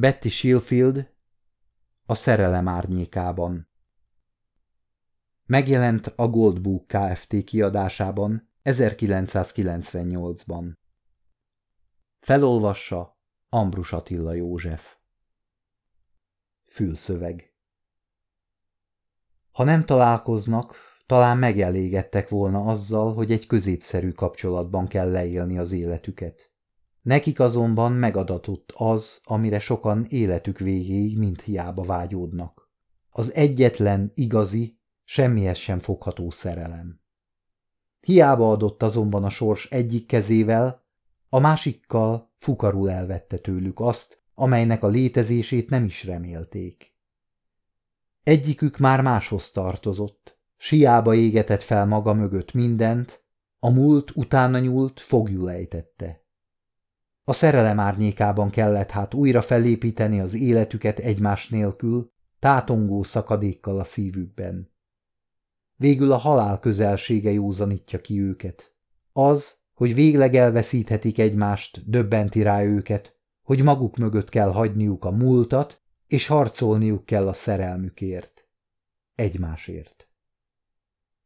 Betty Shilfield A szerelem árnyékában Megjelent a Goldbook Kft. kiadásában 1998-ban. Felolvassa Ambrus Attila József Fülszöveg Ha nem találkoznak, talán megelégettek volna azzal, hogy egy középszerű kapcsolatban kell leélni az életüket. Nekik azonban megadatott az, amire sokan életük végéig mind hiába vágyódnak. Az egyetlen, igazi, semmihez sem fogható szerelem. Hiába adott azonban a sors egyik kezével, a másikkal fukarul elvette tőlük azt, amelynek a létezését nem is remélték. Egyikük már máshoz tartozott, siába égetett fel maga mögött mindent, a múlt utána nyúlt, fogjul ejtette. A szerelem árnyékában kellett hát újra felépíteni az életüket egymás nélkül, tátongó szakadékkal a szívükben. Végül a halál közelsége józanítja ki őket. Az, hogy végleg elveszíthetik egymást, döbbenti rá őket, hogy maguk mögött kell hagyniuk a múltat, és harcolniuk kell a szerelmükért. Egymásért.